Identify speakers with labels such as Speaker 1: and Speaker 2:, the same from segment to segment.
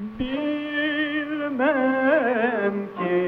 Speaker 1: Bilmem ki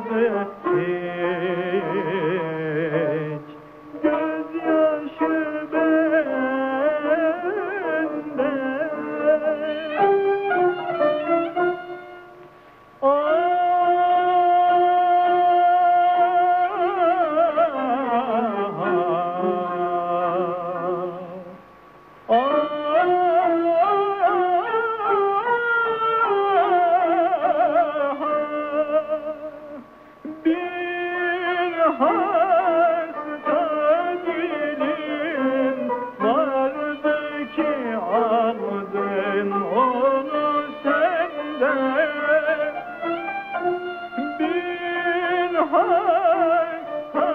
Speaker 1: kalmadı onu senden bir hasta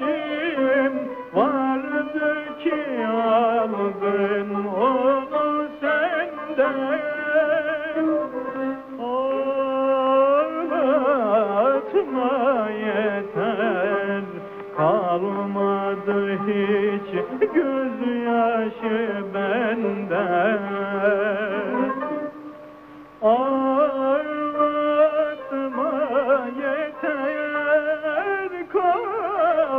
Speaker 1: dilim vardı ki aldın onu senden Ağlatma yeter kalmadı hiç gözyaşı benden Ağlatma yeter kalmadı